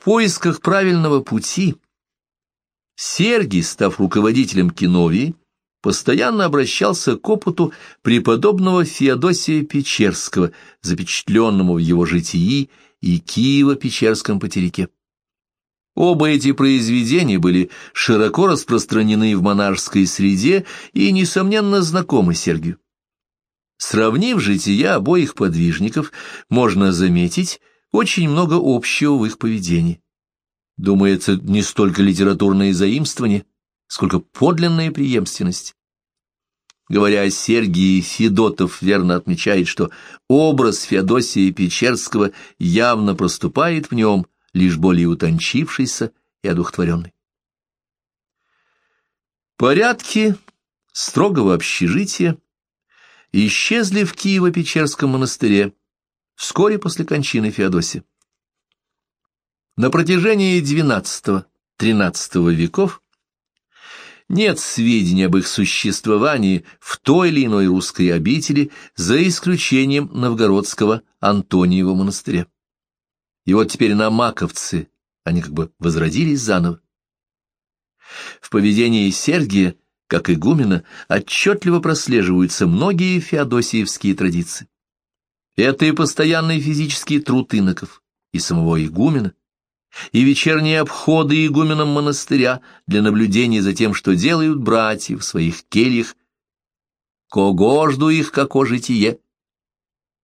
В поисках правильного пути Сергий, став руководителем Киновии, постоянно обращался к опыту преподобного Феодосия Печерского, запечатленному в его житии и Киево-Печерском потеряке. Оба эти произведения были широко распространены в монашеской среде и, несомненно, знакомы Сергию. Сравнив жития обоих подвижников, можно заметить очень много общего в их поведении. Думается, не столько литературное заимствование, сколько подлинная преемственность. Говоря о Сергии, Федотов верно отмечает, что образ Феодосия Печерского явно проступает в нем, лишь более утончившийся и одухотворенный. Порядки строгого общежития исчезли в Киево-Печерском монастыре вскоре после кончины Феодосия. На протяжении XII-XIII веков нет сведений об их существовании в той или иной русской обители, за исключением новгородского Антониева монастыря. И вот теперь на Маковцы они как бы возродились заново. В поведении Сергия, как игумена, отчетливо прослеживаются многие феодосиевские традиции. Это и постоянный физический труд иноков, и самого игумена, и вечерние обходы игуменом монастыря для наблюдения за тем, что делают братья в своих кельях, кого жду их, како житие,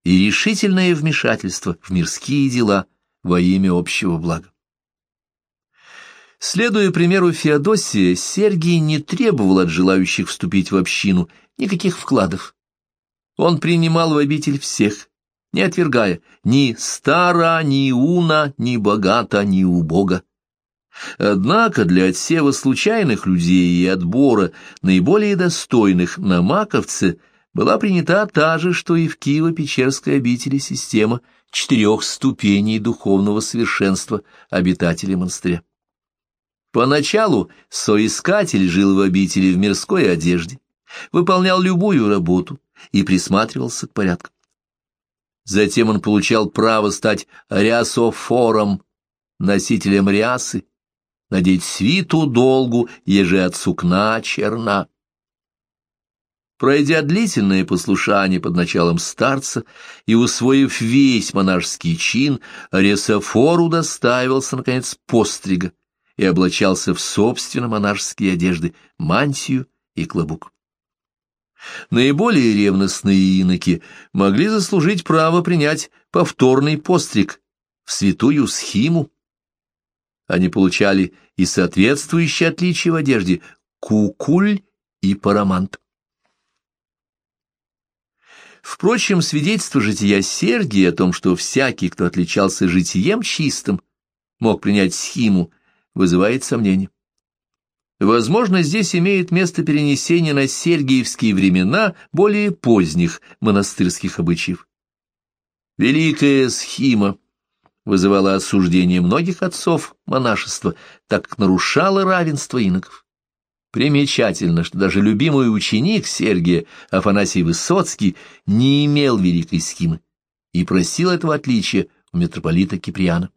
и решительное вмешательство в мирские дела во имя общего блага. Следуя примеру Феодосия, Сергий не требовал от желающих вступить в общину никаких вкладов. Он принимал в обитель всех, не отвергая ни стара, ни уна, ни богата, ни убога. Однако для отсева случайных людей и отбора наиболее достойных на Маковце была принята та же, что и в Киево-Печерской обители система четырех ступеней духовного совершенства обитателей монастыря. Поначалу соискатель жил в обители в мирской одежде, выполнял любую работу и присматривался к порядку. Затем он получал право стать рясофором, носителем рясы, надеть свиту долгу, еже от сукна черна. Пройдя длительное послушание под началом старца и усвоив весь монашеский чин, Ресофор удостаивался, наконец, пострига и облачался в собственно монашеские одежды, мантию и клобук. Наиболее ревностные иноки могли заслужить право принять повторный постриг в святую схиму. Они получали и соответствующие отличия в одежде кукуль и парамант. Впрочем, свидетельство жития Сергия о том, что всякий, кто отличался житием чистым, мог принять схиму, вызывает сомнение. Возможно, здесь имеет место перенесение на сергиевские времена более поздних монастырских обычаев. Великая схима вызывала осуждение многих отцов монашества, так как нарушала равенство иноков. Примечательно, что даже любимый ученик Сергия, Афанасий Высоцкий, не имел великой схимы и просил этого отличия у митрополита Киприана.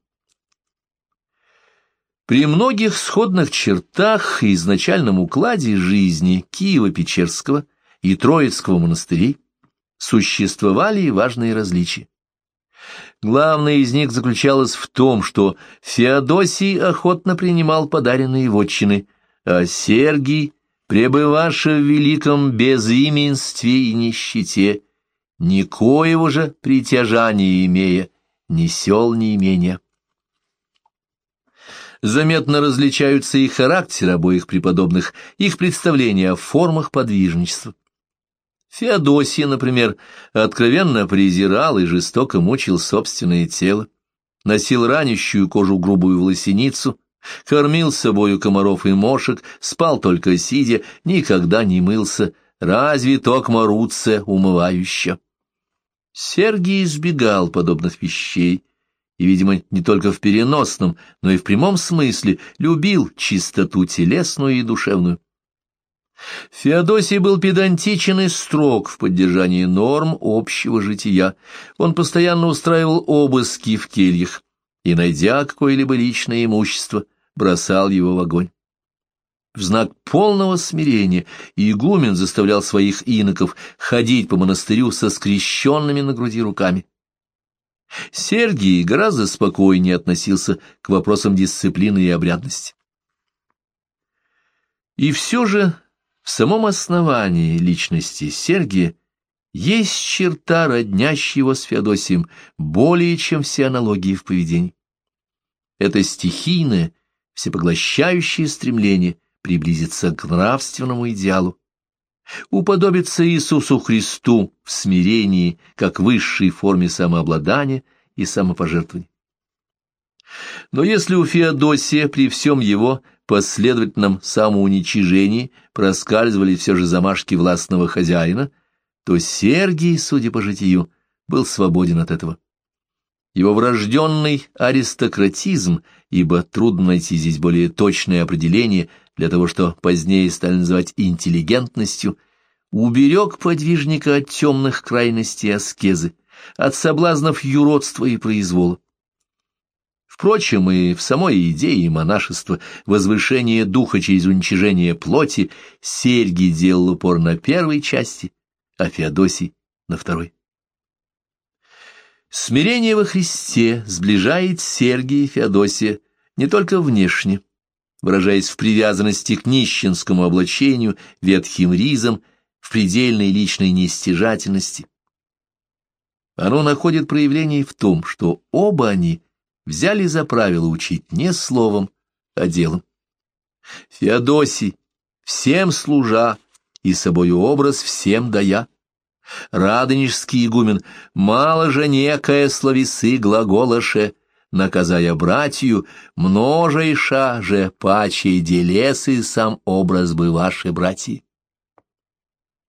При многих сходных чертах и изначальном укладе жизни Киева-Печерского и Троицкого монастырей существовали и важные различия. Главное из них заключалось в том, что Феодосий охотно принимал подаренные вотчины, а Сергий, пребываша в великом безименстве и нищете, никоего же притяжания имея, ни сел, ни имения. Заметно различаются и характеры обоих преподобных, их представления о формах подвижничества. Феодосия, например, откровенно презирал и жестоко мучил собственное тело, носил ранящую кожу грубую волосиницу, кормил собою комаров и мошек, спал только сидя, никогда не мылся, разве токмо руце умывающе. Сергий избегал подобных вещей, и, видимо, не только в переносном, но и в прямом смысле любил чистоту телесную и душевную. Феодосий был педантичен и строг в поддержании норм общего жития. Он постоянно устраивал обыски в кельях, и, найдя какое-либо личное имущество, бросал его в огонь. В знак полного смирения игумен заставлял своих иноков ходить по монастырю со скрещенными на груди руками. Сергий гораздо спокойнее относился к вопросам дисциплины и обрядности. И все же в самом основании личности Сергия есть черта, роднящая его с Феодосием, более чем все аналогии в поведении. Это стихийное, всепоглощающее стремление приблизиться к нравственному идеалу, уподобиться Иисусу Христу в смирении, как высшей форме самообладания и самопожертвования. Но если у Феодосия при всем его последовательном самоуничижении проскальзывали все же замашки властного хозяина, то Сергий, судя по житию, был свободен от этого. Его врожденный аристократизм, ибо трудно найти здесь более точное определение для того, что позднее стали называть интеллигентностью, уберег подвижника от темных крайностей аскезы, от соблазнов юродства и произвола. Впрочем, и в самой идее монашества возвышение духа через уничижение плоти Сергий делал упор на первой части, а Феодосий — на второй. Смирение во Христе сближает Сергия и Феодосия не только внешне, выражаясь в привязанности к нищенскому облачению, ветхим ризам, в предельной личной нестяжательности. Оно находит проявление в том, что оба они взяли за правило учить не словом, а делом. Феодосий, всем служа и собою образ всем дая. Радонежский игумен, мало же некое словесы глаголаше, наказая братью, множейша же паче делесы сам образ бы ваши братья.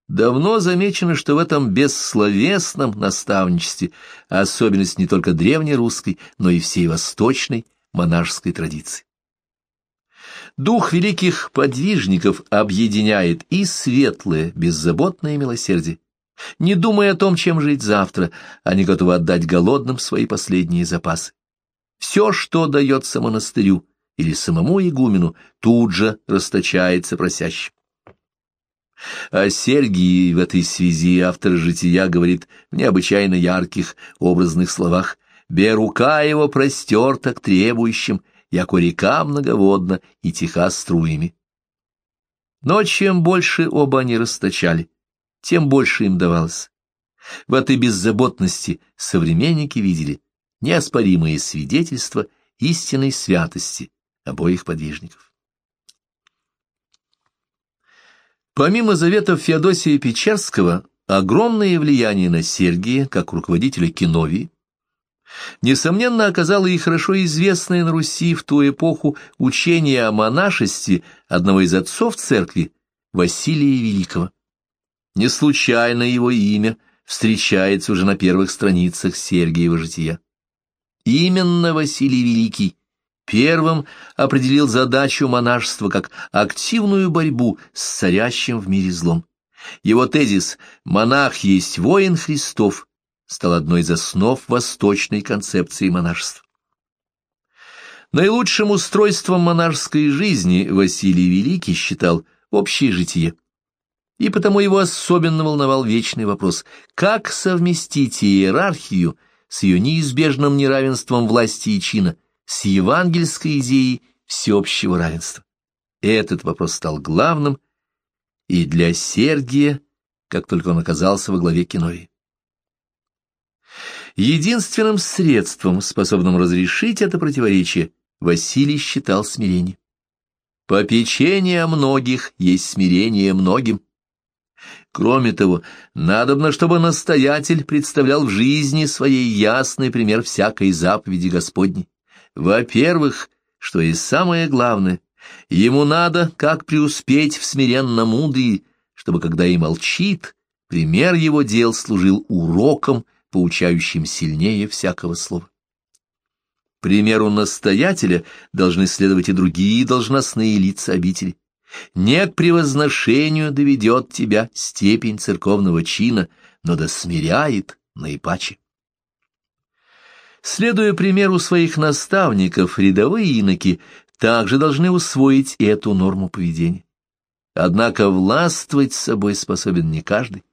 Давно замечено, что в этом бессловесном наставничестве особенность не только древнерусской, но и всей восточной монашеской традиции. Дух великих подвижников объединяет и светлое, беззаботное милосердие, не думая о том, чем жить завтра, они готовы отдать голодным свои последние запасы. Все, что дается монастырю или самому игумену, тут же расточается просящим. О Сергии в этой связи автор «Жития» говорит в необычайно ярких образных словах «Бе рука его простерта к требующим, яко река многоводна и тиха струями». Но чем больше оба они расточали, тем больше им давалось. В этой беззаботности современники видели неоспоримые свидетельства истинной святости обоих подвижников. Помимо заветов Феодосия Печерского, огромное влияние на Сергия, как руководителя Киновии, несомненно, оказало и хорошо известное на Руси в ту эпоху учение о монашестве одного из отцов церкви, Василия Великого. Не случайно его имя встречается уже на первых страницах Сергиева жития. Именно Василий Великий первым определил задачу монашества как активную борьбу с царящим в мире злом. Его тезис «монах есть воин Христов» стал одной из основ восточной концепции монашества. Наилучшим устройством монашеской жизни Василий Великий считал общее житие и потому его особенно волновал вечный вопрос, как совместить иерархию с ее неизбежным неравенством власти и чина, с евангельской идеей всеобщего равенства. Этот вопрос стал главным и для Сергия, как только он оказался во главе Киновии. Единственным средством, способным разрешить это противоречие, Василий считал смирение. Попечение многих есть смирение многим. Кроме того, надобно, чтобы настоятель представлял в жизни своей ясный пример всякой заповеди Господней. Во-первых, что и самое главное, ему надо, как преуспеть в смиренном мудрии, чтобы, когда и молчит, пример его дел служил уроком, поучающим сильнее всякого слова. Примеру настоятеля должны следовать и другие должностные лица обители не к превозношению доведет тебя степень церковного чина, но да смиряет наипаче. Следуя примеру своих наставников, рядовые иноки также должны усвоить эту норму поведения. Однако властвовать собой способен не каждый.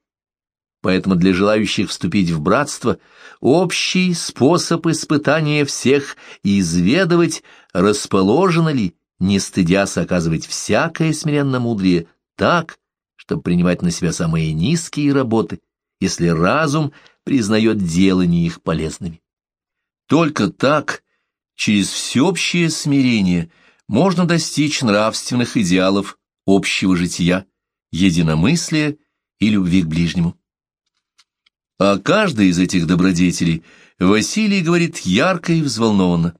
Поэтому для желающих вступить в братство общий способ испытания всех и изведывать, расположено ли, не стыдясь оказывать всякое смиренно мудрее так, чтобы принимать на себя самые низкие работы, если разум признает делания их полезными. Только так, через всеобщее смирение, можно достичь нравственных идеалов общего жития, единомыслия и любви к ближнему. О каждой из этих добродетелей Василий говорит ярко и взволнованно.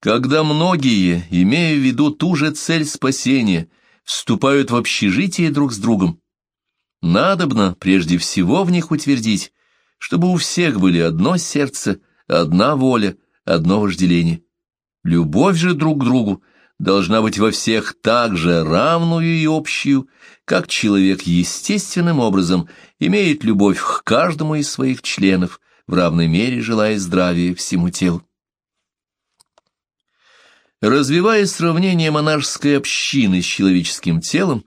Когда многие, имея в виду ту же цель спасения, вступают в общежитие друг с другом, надобно прежде всего в них утвердить, чтобы у всех были одно сердце, одна воля, одно вожделение. Любовь же друг к другу должна быть во всех так же равную и общую, как человек естественным образом имеет любовь к каждому из своих членов, в равной мере желая здравия всему телу. Развивая сравнение монашеской общины с человеческим телом,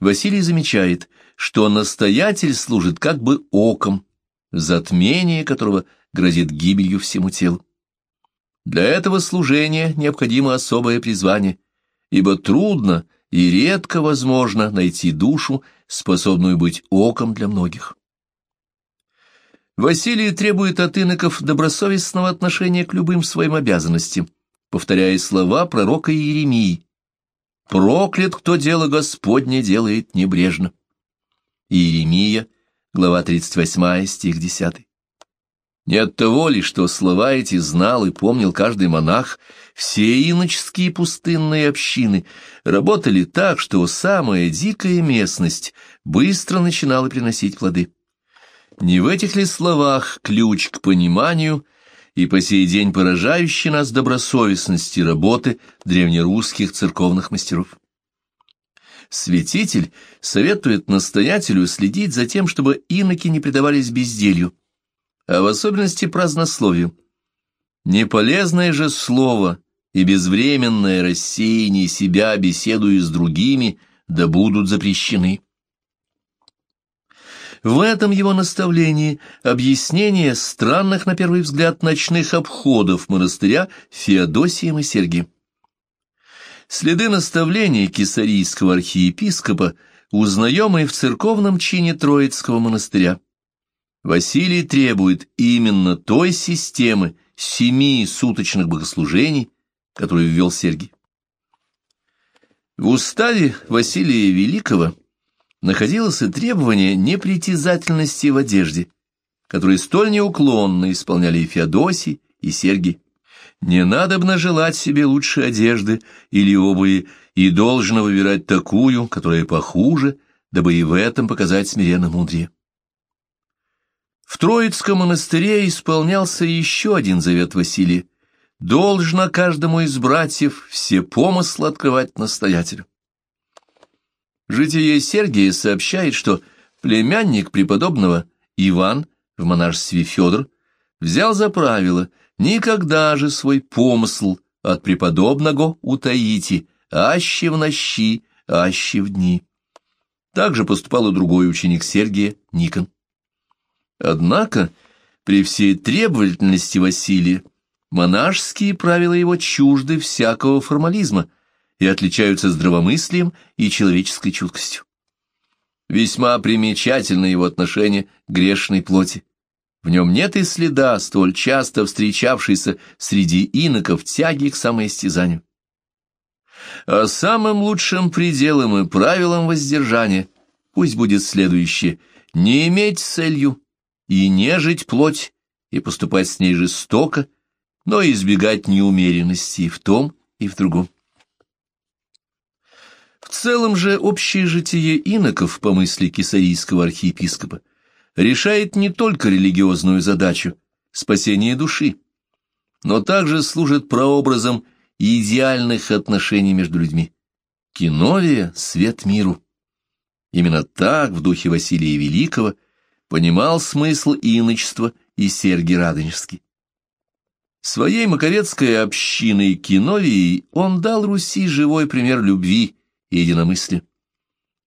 Василий замечает, что настоятель служит как бы оком, затмение которого грозит гибелью всему телу. Для этого служения необходимо особое призвание, ибо трудно и редко возможно найти душу, способную быть оком для многих. Василий требует от иноков добросовестного отношения к любым своим обязанностям, повторяя слова пророка Иеремии «Проклят, кто дело Господне делает небрежно». Иеремия, глава 38, стих 10. Не от того ли, что слова эти знал и помнил каждый монах, все иноческие пустынные общины работали так, что самая дикая местность быстро начинала приносить плоды. Не в этих ли словах ключ к пониманию и по сей день поражающий нас добросовестности работы древнерусских церковных мастеров? Святитель советует настоятелю следить за тем, чтобы иноки не предавались безделью, а в особенности празднословию. Неполезное же слово и безвременное рассеяние себя, беседуя с другими, да будут запрещены. В этом его наставлении объяснение странных, на первый взгляд, ночных обходов монастыря Феодосием и Сергием. Следы наставления кесарийского архиепископа узнаем и в церковном чине Троицкого монастыря. Василий требует именно той системы семи суточных богослужений, которую ввел Сергий. В уставе Василия Великого находилось и требование непритязательности в одежде, которые столь неуклонно исполняли и Феодосий, и Сергий. Не надобно желать себе лучшей одежды или обуви, и должно выбирать такую, которая похуже, дабы и в этом показать смиренно мудрее. В Троицком монастыре исполнялся еще один завет Василия. Должно каждому из братьев все помыслы открывать настоятелю. Житие Сергия сообщает, что племянник преподобного Иван в монашестве Федор взял за правило никогда же свой помысл от преподобного утаите, аще в нощи, аще в дни. Так же поступал и другой ученик Сергия, Никон. Однако, при всей требовательности Василия, монашеские правила его чужды всякого формализма и отличаются здравомыслием и человеческой чуткостью. Весьма примечательно его отношение к грешной плоти. В нем нет и следа, столь часто встречавшейся среди иноков тяги к самоистязанию. А самым лучшим пределом и правилом воздержания пусть будет следующее — не иметь целью и нежить плоть, и поступать с ней жестоко, но избегать неумеренности в том и в другом. В целом же общее житие иноков, по мысли кесарийского архиепископа, решает не только религиозную задачу – спасения души, но также служит прообразом идеальных отношений между людьми. Киновия – свет миру. Именно так в духе Василия Великого – понимал смысл иночества и Сергий Радонежский. Своей маковецкой общиной Киновией он дал Руси живой пример любви и единомыслия.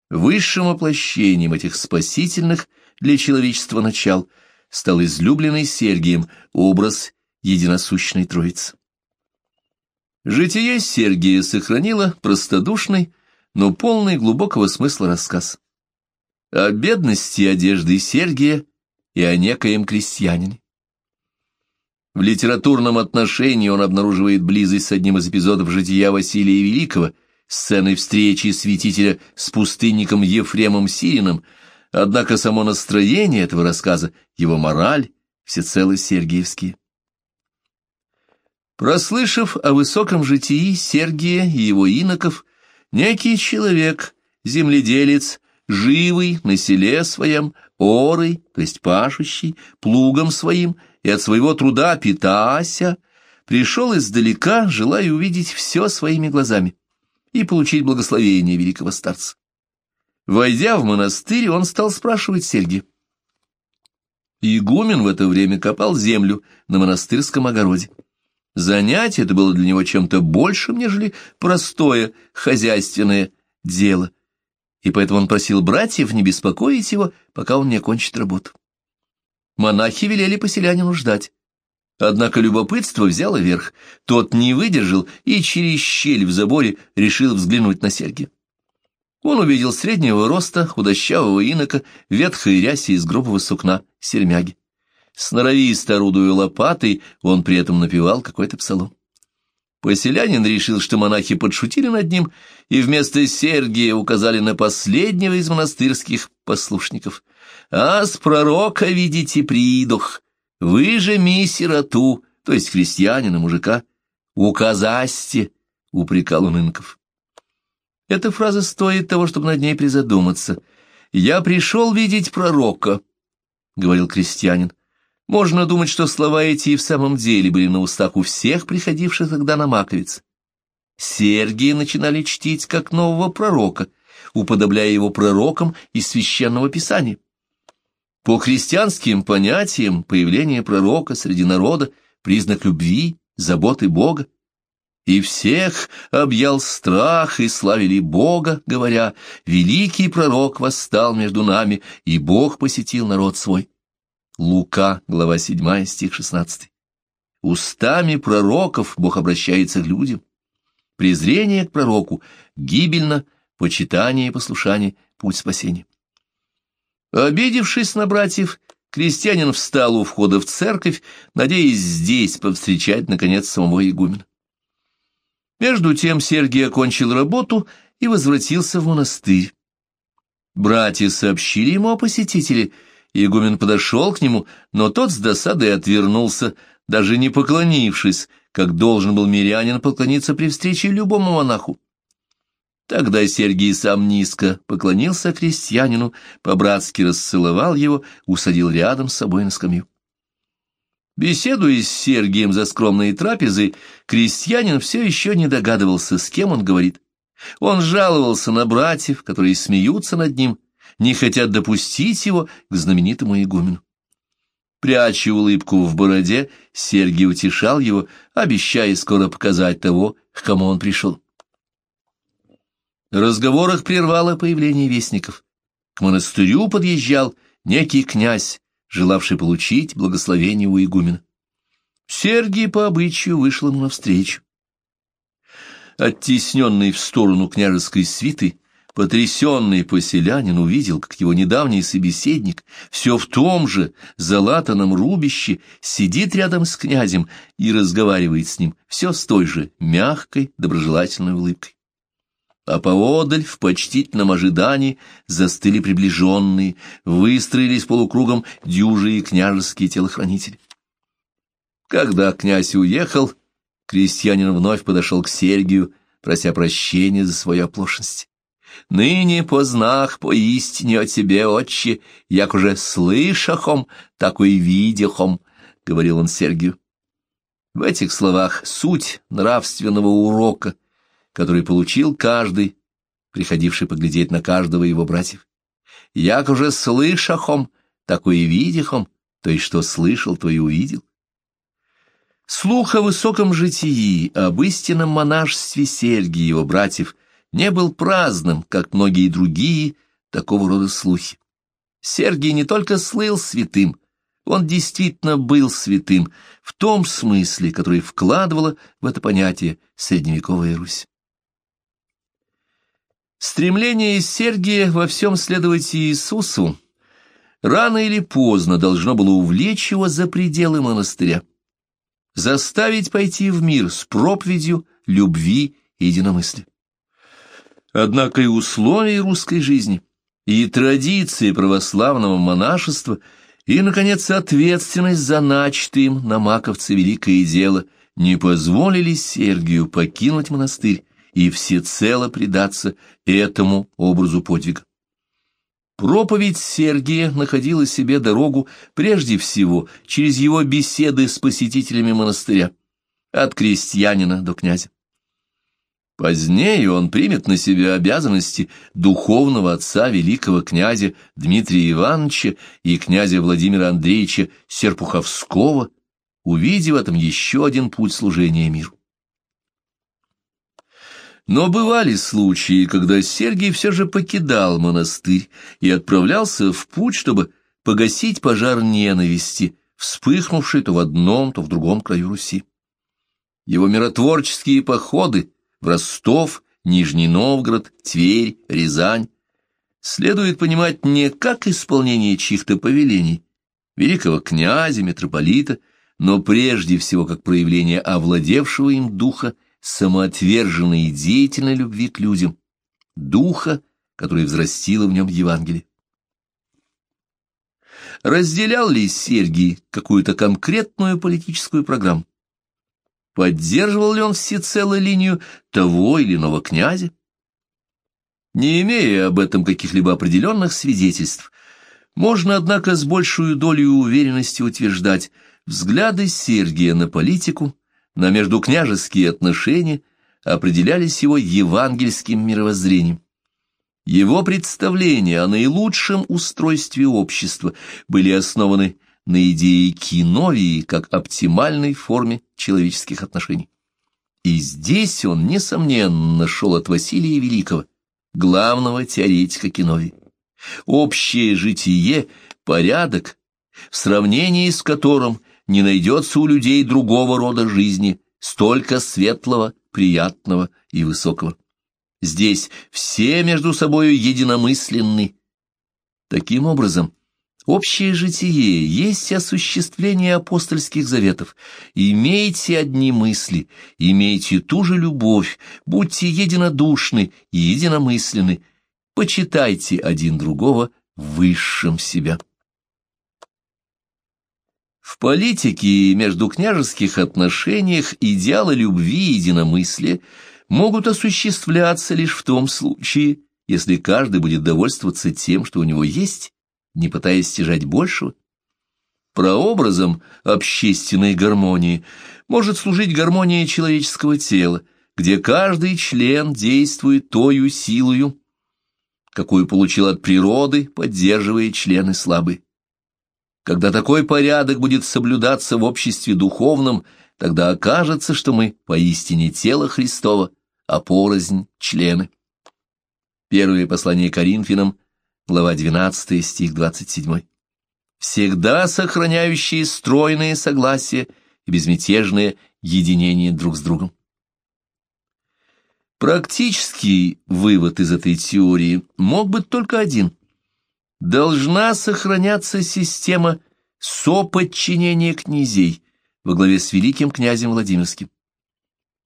Высшим воплощением этих спасительных для человечества начал стал излюбленный Сергием образ единосущной Троицы. Житие Сергия сохранило простодушный, но полный глубокого смысла рассказ. О бедности одежды Сергия и о некоем крестьянине. В литературном отношении он обнаруживает близость с одним из эпизодов жития Василия Великого, сценой встречи святителя с пустынником Ефремом Сирином, однако само настроение этого рассказа, его мораль, всецело сергиевские. Прослышав о высоком житии Сергия и его иноков, некий человек, земледелец, живый на селе своем, орой, то есть пашущий, плугом своим и от своего труда питася, пришел издалека, желая увидеть все своими глазами и получить благословение великого старца. Войдя в монастырь, он стал спрашивать Сергия. Игумен в это время копал землю на монастырском огороде. Занятие это было для него чем-то большим, нежели простое хозяйственное дело, и поэтому он просил братьев не беспокоить его, пока он не окончит работу. Монахи велели поселянину ждать. Однако любопытство взяло верх. Тот не выдержал и через щель в заборе решил взглянуть на Сергия. Он увидел среднего роста, худощавого инока, ветхой рясе из грубого сукна, сермяги. Сноровисто орудуя лопатой, он при этом напевал какой-то псалом. Поселянин решил, что монахи подшутили над ним, и вместо Сергия указали на последнего из монастырских послушников. «А с пророка видите придух, вы же ми сироту, то есть христианина, мужика, указасте», — упрекал он инков. Эта фраза стоит того, чтобы над ней призадуматься. «Я пришел видеть пророка», — говорил крестьянин. Можно думать, что слова эти и в самом деле были на устах у всех приходивших тогда на Маковец. Сергия начинали чтить как нового пророка, уподобляя его пророкам из священного писания. По христианским понятиям появление пророка среди народа – признак любви, заботы Бога. И всех объял страх и славили Бога, говоря, «Великий пророк восстал между нами, и Бог посетил народ свой». Лука, глава 7, стих 16. Устами пророков Бог обращается к людям. Презрение к пророку гибельно, почитание и послушание — путь спасения. Обидевшись на братьев, крестьянин встал у входа в церковь, надеясь здесь повстречать, наконец, самого игумена. Между тем Сергий окончил работу и возвратился в монастырь. Братья сообщили ему о посетителе — Игумен подошел к нему, но тот с досадой отвернулся, даже не поклонившись, как должен был мирянин поклониться при встрече любому монаху. Тогда Сергий сам низко поклонился крестьянину, по-братски расцеловал его, усадил рядом с собой на скамью. Беседуя с Сергием за скромной трапезой, крестьянин все еще не догадывался, с кем он говорит. Он жаловался на братьев, которые смеются над ним, не хотят допустить его к знаменитому игумену. Пряча улыбку в бороде, Сергий утешал его, обещая скоро показать того, к кому он пришел. Разговор их прервало появление вестников. К монастырю подъезжал некий князь, желавший получить благословение у игумена. Сергий по обычаю вышел ему навстречу. Оттесненный в сторону княжеской свиты, Потрясенный поселянин увидел, как его недавний собеседник все в том же залатанном рубище сидит рядом с князем и разговаривает с ним все с той же мягкой, доброжелательной улыбкой. А поодаль, в почтительном ожидании, застыли приближенные, выстроились полукругом дюжи и княжеские телохранители. Когда князь уехал, крестьянин вновь подошел к Сергию, прося прощения за свою оплошность. Ныне познах поистине о тебе, отче, як уже слышахом, так и видяхом, — говорил он Сергию. В этих словах суть нравственного урока, который получил каждый, приходивший поглядеть на каждого его братьев. Як уже слышахом, так и видяхом, то есть что слышал, то и увидел. Слух о высоком житии, об истинном монашестве Сергия и его братьев не был праздным, как многие другие такого рода слухи. Сергий не только слыл святым, он действительно был святым в том смысле, который вкладывала в это понятие средневековая Русь. Стремление Сергия во всем следовать Иисусу рано или поздно должно было увлечь его за пределы монастыря, заставить пойти в мир с проповедью любви и единомыслия. Однако и условия русской жизни, и традиции православного монашества, и, наконец, ответственность за начатое им на маковце великое дело не позволили Сергию покинуть монастырь и всецело предаться этому образу подвига. Проповедь Сергия находила себе дорогу прежде всего через его беседы с посетителями монастыря, от крестьянина до князя. Позднее он примет на себя обязанности духовного отца великого князя Дмитрия Ивановича и князя Владимира Андреевича Серпуховского, увидев в этом еще один путь служения миру. Но бывали случаи, когда Сергий все же покидал монастырь и отправлялся в путь, чтобы погасить пожар ненависти, вспыхнувший то в одном, то в другом краю Руси. Его миротворческие походы в Ростов, Нижний Новгород, Тверь, Рязань следует понимать не как исполнение чьих-то повелений, великого князя, митрополита, но прежде всего как проявление овладевшего им духа самоотверженной и деятельной любви к людям, духа, который взрастило в нем Евангелие. Разделял ли Сергий какую-то конкретную политическую программу? Поддерживал ли он всецело линию того или иного князя? Не имея об этом каких-либо определенных свидетельств, можно, однако, с большей долей уверенности утверждать, взгляды Сергия на политику на междукняжеские отношения определялись его евангельским мировоззрением. Его представления о наилучшем устройстве общества были основаны на идее киновии как оптимальной форме человеческих отношений. И здесь он, несомненно, нашел от Василия Великого, главного теоретика киновии. Общее житие – порядок, в сравнении с которым не найдется у людей другого рода жизни, столько светлого, приятного и высокого. Здесь все между собою единомысленны. Таким образом, общее житие есть осуществление апостольских заветов. Имейте одни мысли, имейте ту же любовь, будьте единодушны и единомысленны, почитайте один другого высшим себя. В политике и между княжеских отношениях идеалы любви и единомыслия могут осуществляться лишь в том случае, если каждый будет довольствоваться тем, что у него есть, не пытаясь стяжать большего. Прообразом общественной гармонии может служить гармония человеческого тела, где каждый член действует тою силою, какую получил от природы, поддерживая члены слабые. Когда такой порядок будет соблюдаться в обществе духовном, тогда окажется, что мы поистине тело Христова, а порознь — члены. Первое послание Коринфянам, глава 12, стих 27. Всегда сохраняющие стройное согласие и безмятежное единение друг с другом. Практический вывод из этой теории мог быть только один должна сохраняться система соподчинения князей во главе с великим князем Владимирским.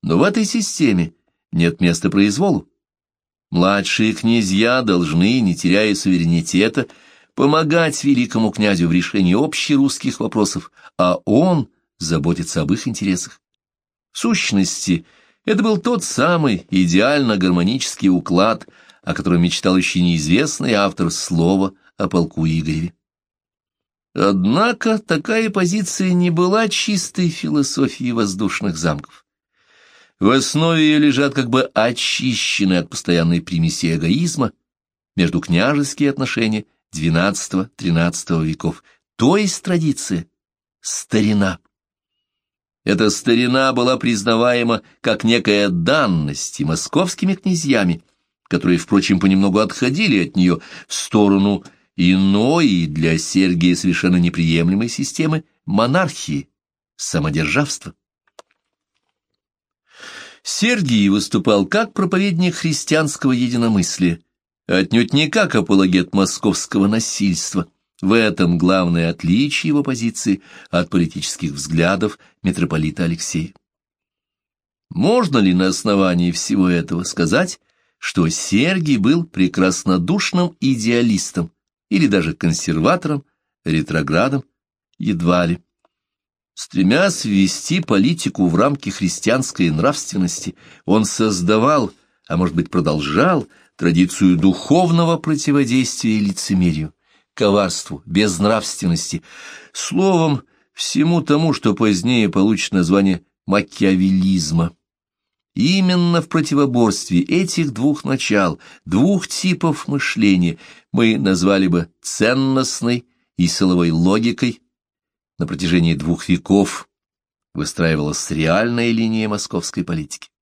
Но в этой системе нет места произволу. Младшие князья должны, не теряя суверенитета, помогать великому князю в решении общерусских вопросов, а он заботится об их интересах. В сущности, это был тот самый идеально гармонический уклад, о котором мечтал еще неизвестный автор слова о полку Игореве. Однако такая позиция не была чистой философией воздушных замков. В основе ее лежат как бы очищенные от постоянной примеси эгоизма между княжеские отношения XII-XIII веков, то есть традиция, старина. Эта старина была признаваема как некая данность и московскими князьями, которые, впрочем, понемногу отходили от нее в сторону иной для Сергия совершенно неприемлемой системы монархии, самодержавства. Сергий выступал как проповедник христианского единомыслия, отнюдь не как апологет московского насильства. В этом главное отличие его позиции от политических взглядов митрополита Алексея. Можно ли на основании всего этого сказать, что Сергий был прекраснодушным идеалистом или даже консерватором, ретроградом? Едва ли. Стремясь ввести политику в рамки христианской нравственности, он создавал, а может быть продолжал, традицию духовного противодействия лицемерию, коварству, безнравственности, словом, всему тому, что позднее получит название макиавелизма. Именно в противоборстве этих двух начал, двух типов мышления мы назвали бы ценностной и силовой логикой на протяжении двух веков выстраивалась реальная линия московской политики.